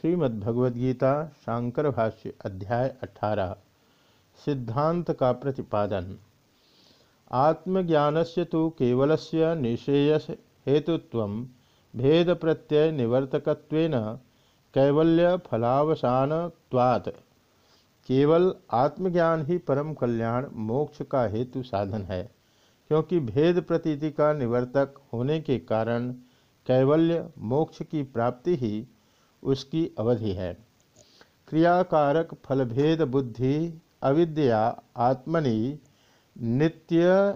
श्रीमद्भगवद्गीता शांकर भाष्य अध्याय अठारह, सिद्धांत का प्रतिपादन। आत्मज्ञान से तो केवल से निश्रेयस हेतुत्व भेद प्रत्यय निवर्तक कैवल्य फलावसान केवल आत्मज्ञान ही परम कल्याण, मोक्ष का हेतु साधन है, क्योंकि भेद प्रतीति का निवर्तक होने के कारण कैवल्य मोक्ष की प्राप्ति ही उसकी अवधि है। क्रियाकारक फलभेद बुद्धि, अविद्या, आत्मनि, नित्य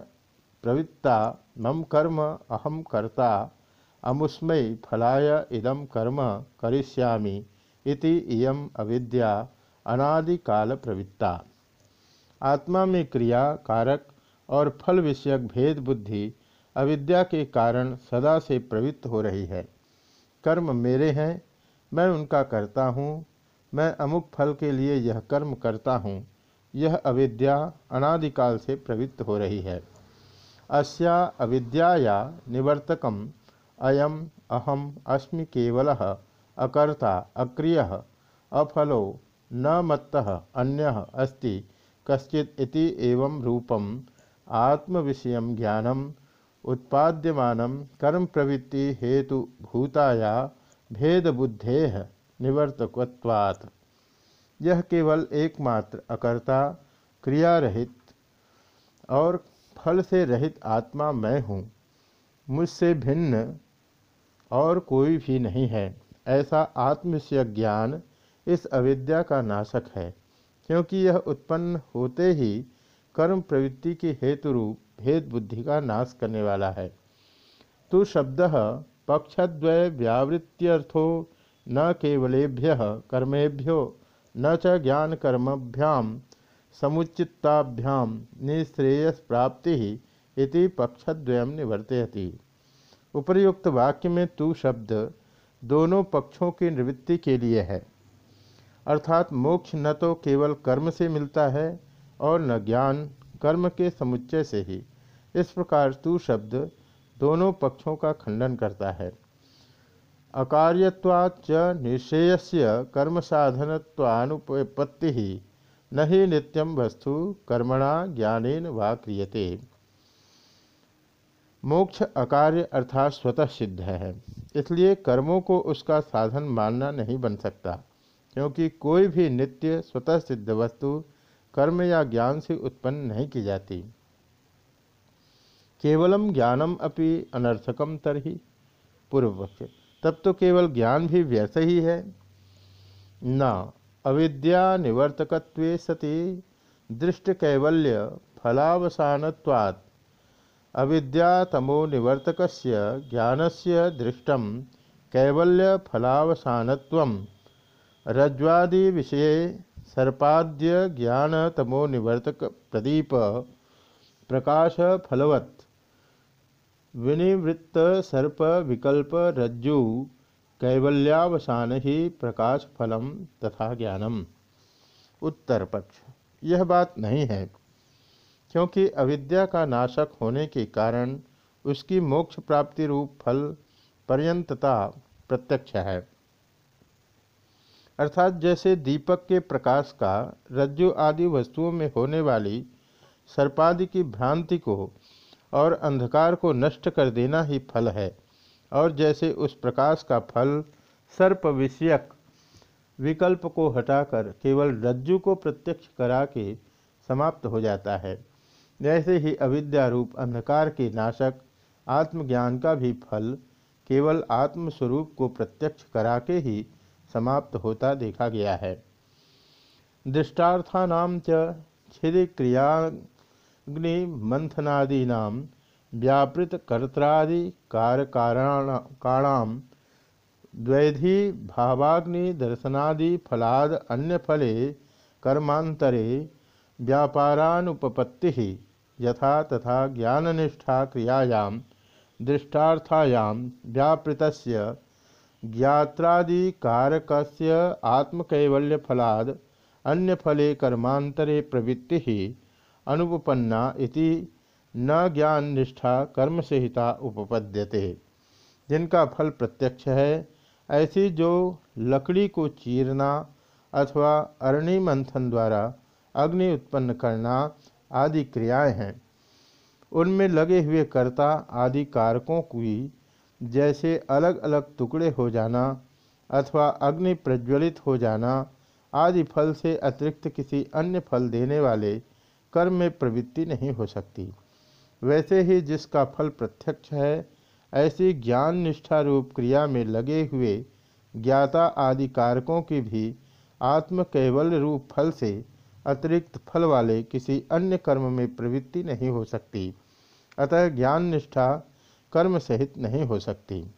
प्रवृत्ता, मम कर्म, अहम कर्ता, अमुस्मय फलाय इदम कर्म करिष्यामि इति इयम अविद्या अनादिकाल प्रवृत्ता आत्मा में क्रिया, कारक और फल विषयक भेद बुद्धि, अविद्या के कारण सदा से प्रवृत्त हो रही है। कर्म मेरे हैं मैं उनका करता हूँ, मैं अमुक फल के लिए यह कर्म करता हूँ, यह अविद्या अनादिकाल से प्रवृत्त हो रही है। अस्या अविद्याया निवर्तकम, अयम अहम अस्मि केवल, अकर्ता अक्रिय, अफलो न मत्त, अन्य अस्ति, कश्चित इति एवं रूपम आत्म विषय ज्ञानम, उत्पाद्यमान कर्म प्रवृत्ति हेतु भूताया भेद बुद्धे निवर्तकवात् यह केवल एकमात्र अकर्ता क्रिया रहित और फल से रहित आत्मा मैं हूँ। मुझसे भिन्न और कोई भी नहीं है। ऐसा आत्मविषय ज्ञान इस अविद्या का नाशक है, क्योंकि यह उत्पन्न होते ही कर्म प्रवृत्ति के हेतु रूप भेद बुद्धि का नाश करने वाला है। तो शब्द पक्षद्वय व्यावृत्त्यर्थो न केवलेभ्य कर्मेभ्यो, न च ज्ञान कर्मभ्याम समुचिताभ्याम निश्रेयस प्राप्ति इति पक्षद्वयम निवर्तयति। उपर्युक्त वाक्य में तू शब्द दोनों पक्षों की निवृत्ति के लिए है। अर्थात मोक्ष न तो केवल कर्म से मिलता है और न ज्ञान कर्म के समुच्चय से ही। इस प्रकार तू शब्द दोनों पक्षों का खंडन करता है। अकार्यवाच निश्रेयस्य कर्म साधनत्वानुपत्ति ही न ही नित्यम वस्तु कर्मणा ज्ञानेन वा क्रियते। मोक्ष अकार्य अर्थात स्वतः सिद्ध है। इसलिए कर्मों को उसका साधन मानना नहीं बन सकता, क्योंकि कोई भी नित्य स्वतः सिद्ध वस्तु कर्म या ज्ञान से उत्पन्न नहीं की जाती। केवलम ज्ञानम अपि अनर्थकम तरही पूर्व पक्ष तब तो केवल ज्ञान भी व्यर्थ ही है। न, अविद्या निवर्तक सति, दृष्ट कैवल्य फलावसानवात् अविद्या तमो निवर्तक ज्ञान से दृष्ट कैवल्य फलावसानत्व रज्वादि विषय सर्पाद्य ज्ञान तमो निवर्तक प्रदीप प्रकाश फलवत्। विनिवृत्त सर्प विकल्प रज्जु कैवल्यावसान ही प्रकाश फलम तथा ज्ञानम। उत्तर पक्ष यह बात नहीं है, क्योंकि अविद्या का नाशक होने के कारण उसकी मोक्ष प्राप्ति रूप फल पर्यंतता प्रत्यक्ष है। अर्थात जैसे दीपक के प्रकाश का रज्जु आदि वस्तुओं में होने वाली सर्पादि की भ्रांति को और अंधकार को नष्ट कर देना ही फल है। और जैसे उस प्रकाश का फल सर्प विषयक विकल्प को हटाकर केवल रज्जु को प्रत्यक्ष करा के समाप्त हो जाता है जैसे ही अविद्यारूप अंधकार के नाशक आत्मज्ञान का भी फल केवल आत्मस्वरूप को प्रत्यक्ष करा के ही समाप्त होता देखा गया है। दृष्टार्थानाम च अग्नि मंथनादीना व्यापृत कर्त्रादि कारकाणाम द्वैधि भावाग्नि दर्शनादि फलाद अन्य फले कर्मांतरे व्यापारानुपपत्ति यथा तथा ज्ञाननिष्ठा क्रियायां दृष्टार्थायां व्यापृतस्य ज्ञात्रादिकारकस्य आत्मकैवल्यफलाद अन्यफले कर्मांतरे प्रवृत्ति अनुपन्ना इति न ज्ञान निष्ठा कर्म संहिता उपपद्यते। जिनका फल प्रत्यक्ष है, ऐसी जो लकड़ी को चीरना अथवा अरणि मंथन द्वारा अग्नि उत्पन्न करना आदि क्रियाएँ हैं। उनमें लगे हुए कर्ता आदि कारकों की जैसे अलग अलग टुकड़े हो जाना अथवा अग्नि प्रज्वलित हो जाना आदि फल से अतिरिक्त किसी अन्य फल देने वाले कर्म में प्रवृत्ति नहीं हो सकती। वैसे ही जिसका फल प्रत्यक्ष है, ऐसी ज्ञान निष्ठा रूप क्रिया में लगे हुए ज्ञाता आदि कारकों की भी आत्म केवल रूप फल से अतिरिक्त फल वाले किसी अन्य कर्म में प्रवृत्ति नहीं हो सकती। अतः ज्ञान निष्ठा कर्म सहित नहीं हो सकती।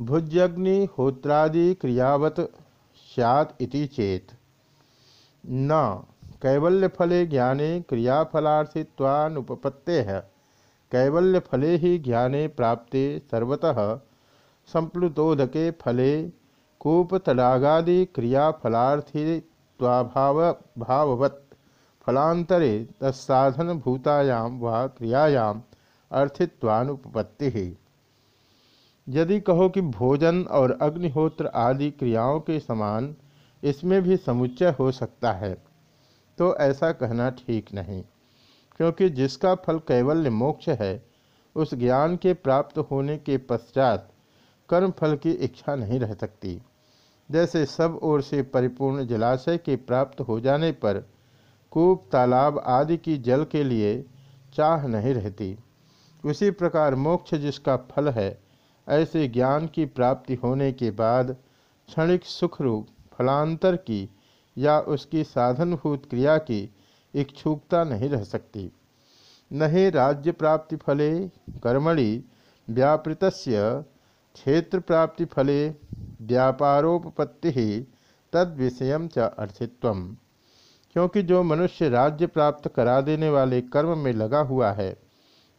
भुजग्निहोत्रादि क्रियावत सैत इति चेत। न। कैवल्यफले ज्ञाने क्रियाफलार्थित्वानुपपत्ते। है कैवल्यफले ही ज्ञाने प्राप्ते सर्वतः। संप्लुतोदके फले कूपतडागादि क्रियाफलार्थित्वाभाव भाववत् फलांतरे तत्साधन भूतायां वा क्रियायां अर्थित्वानुपपत्ति। ही यदि कहो कि भोजन और अग्निहोत्र आदि क्रियाओं के समान, इसमें भी समुच्चय हो सकता है। तो ऐसा कहना ठीक नहीं, क्योंकि जिसका फल कैवल्य मोक्ष है, उस ज्ञान के प्राप्त होने के पश्चात कर्म फल की इच्छा नहीं रह सकती। जैसे सब ओर से परिपूर्ण जलाशय के प्राप्त हो जाने पर कूप, तालाब आदि की जल के लिए चाह नहीं रहती। उसी प्रकार मोक्ष जिसका फल है, ऐसे ज्ञान की प्राप्ति होने के बाद क्षणिक सुखरूप फलांतर की या उसकी साधनभूत क्रिया की इच्छुकता नहीं रह सकती। न ही राज्य प्राप्ति फले कर्मणि व्यापृत क्षेत्र प्राप्ति फले व्यापारोपत्ति तद विषय च अर्थित्व क्योंकि जो मनुष्य राज्य प्राप्त करा देने वाले कर्म में लगा हुआ है,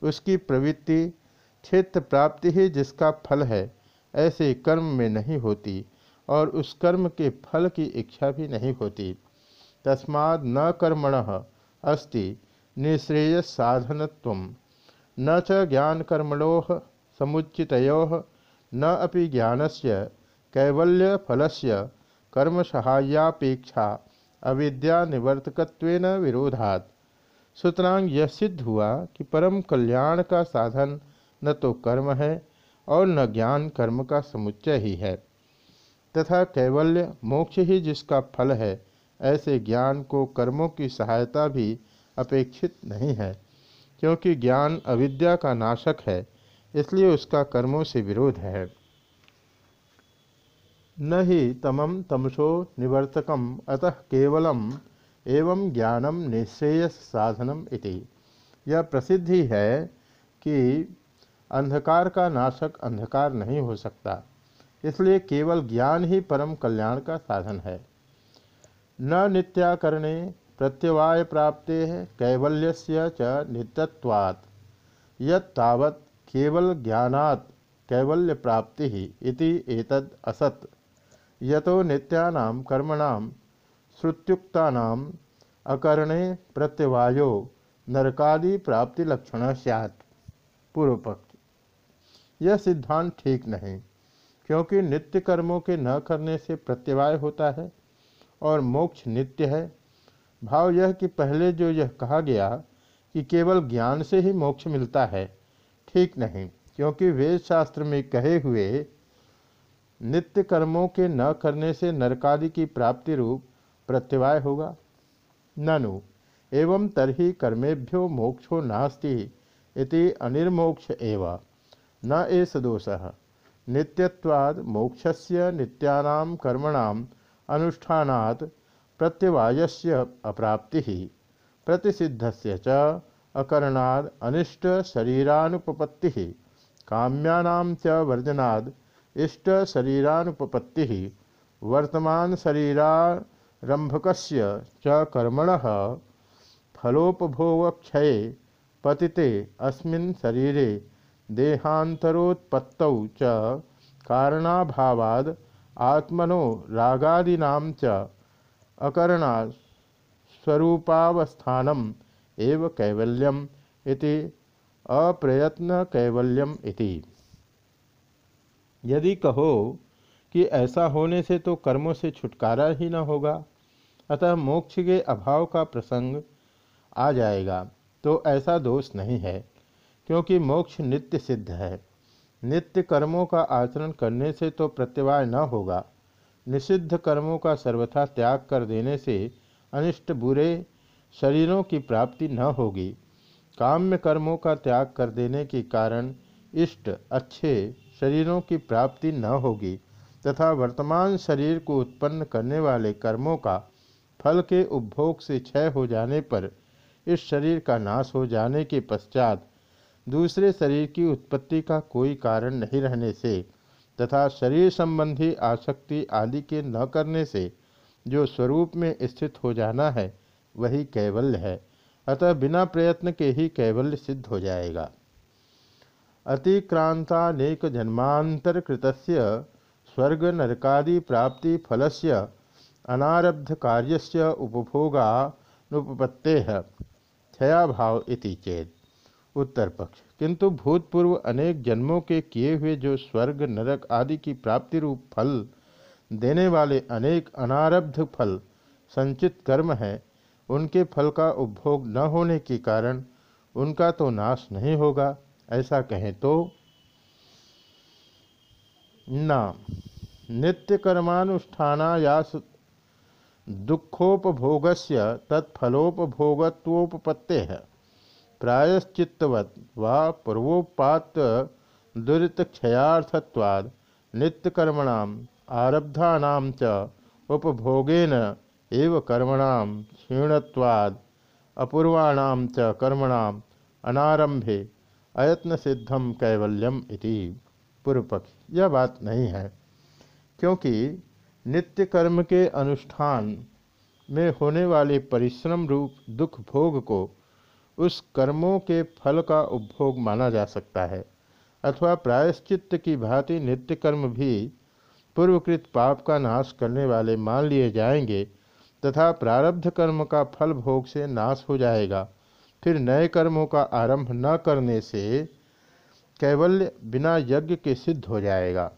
उसकी प्रवृत्ति क्षेत्र प्राप्ति ही जिसका फल है, ऐसे कर्म में नहीं होती। और उस कर्म के फल की इच्छा भी नहीं होती। तस्माद न कर्मण अस्ति, निश्रेय साधनत्व। न च ज्ञान कर्मणो समुचित न अभी ज्ञान से कैवल्य फलस्य कर्म सहायापेक्षा अविद्या निवर्तकत्वेन विरोधात्। सुतरांग यह सिद्ध हुआ कि परम कल्याण का साधन न तो कर्म है और न ज्ञान कर्म का समुच्चय ही है। तथा कैवल्य मोक्ष ही जिसका फल है, ऐसे ज्ञान को कर्मों की सहायता भी अपेक्षित नहीं है, क्योंकि ज्ञान अविद्या का नाशक है, इसलिए उसका कर्मों से विरोध है। न ही तमम तमसो निवर्तकम, अतः केवलम एवं ज्ञानम निश्रेयस साधनम इति। यह प्रसिद्धि है कि अंधकार का नाशक अंधकार नहीं हो सकता। इसलिए केवल ज्ञान ही परम कल्याण का साधन है। न नित्याकरणे प्रत्यवाय प्राप्ते कैवल्यस्य च नित्यत्वात्। यत्तावत् केवल ज्ञानात् कैवल्य प्राप्ति ही इति एतद असत। यतो नित्यानां कर्मणां श्रुत्युक्तानां अकरणे प्रत्यवायो नरकादि प्राप्ति लक्षण सैत् यह सिद्धांत ठीक नहीं। क्योंकि नित्य कर्मों के न करने से प्रत्यवाय होता है और मोक्ष नित्य है। भाव यह कि पहले जो यह कहा गया कि केवल ज्ञान से ही मोक्ष मिलता है, ठीक नहीं, क्योंकि वेद शास्त्र में कहे हुए नित्य कर्मों के न करने से नरकादि की प्राप्ति रूप प्रत्यवाय होगा। ननु, एवं तरही कर्मेभ्यो मोक्षो नास्ति इति अनिर्मोक्ष एवं, न एष दोष। नित्यवाद मोक्षस्य नित्यानां कर्मणाम अनुष्ठानात् प्रत्यवायस्य अप्राप्ति प्रतिषिद्धस्य च अकरणाद अनिष्ट शरीरानुपपत्ति काम्यानां च वर्जनाद इष्ट शरीरानुपपत्ति वर्तमान शरीरारंभकस्य च कर्मणः, फलोपभोगक्षये पतिते अस्मिन् शरीरे देहांतरोत्पत्तौ च कारणाभावाद आत्मनो रागादीना च अकरणा स्वरूपावस्थानम एव कैवल्यम इति अप्रयत्न कैवल्यम इति। यदि कहो कि ऐसा होने से तो कर्मों से छुटकारा ही न होगा, अतः मोक्ष के अभाव का प्रसंग आ जाएगा तो ऐसा दोष नहीं है। क्योंकि मोक्ष नित्य सिद्ध है। नित्य कर्मों का आचरण करने से तो प्रत्यवाय न होगा। निषिद्ध कर्मों का सर्वथा त्याग कर देने से अनिष्ट बुरे शरीरों की प्राप्ति न होगी। काम्य कर्मों का त्याग कर देने के कारण इष्ट, अच्छे शरीरों की प्राप्ति न होगी तथा वर्तमान शरीर को उत्पन्न करने वाले कर्मों का फल के उपभोग से क्षय हो जाने पर इस शरीर का नाश हो जाने के पश्चात दूसरे शरीर की उत्पत्ति का कोई कारण नहीं रहने से तथा शरीर संबंधी आसक्ति आदि के न करने से जो स्वरूप में स्थित हो जाना है, वही कैवल्य है। अतः बिना प्रयत्न के ही कैवल्य सिद्ध हो जाएगा। अतिक्रांतानेक जन्मांतर कृत स्वर्ग नरकादि प्राप्ति फलस्य अनारब्ध कार्यस्य उपभोगानुपत्ते क्षयाभाव इति चेत। उत्तर पक्ष। किंतु भूतपूर्व अनेक जन्मों के किए हुए जो स्वर्ग, नरक आदि की प्राप्ति रूप फल देने वाले अनेक अनारब्ध फल, संचित कर्म है, उनके फल का उपभोग न होने के कारण उनका तो नाश नहीं होगा, ऐसा कहें तो। न नित्य कर्मानुष्ठानायास दुखोपभोगस्य तत्फलोपभोगत्वोपत्ते है प्रायश्चित्तवत् वा पूर्वोपात दुरितक्षयार्थत्वाद नित्यकर्मणाम आरब्धानाम च उपभोगेन एव कर्मणाम क्षीणत्वाद अपूर्वाणाम च अनारंभे अयत्न सिद्धम कैवल्यम इति पूर्व पक्ष यह बात नहीं है, क्योंकि नित्य कर्म के अनुष्ठान में होने वाले परिश्रम रूप दुख भोग को उस कर्मों के फल का उपभोग माना जा सकता है, अथवा प्रायश्चित की भांति नित्य कर्म भी पूर्वकृत पाप का नाश करने वाले मान लिए जाएँगे, तथा प्रारब्ध कर्म का फल भोग से नाश हो जाएगा। फिर नए कर्मों का आरंभ न करने से कैवल्य बिना यज्ञ के सिद्ध हो जाएगा।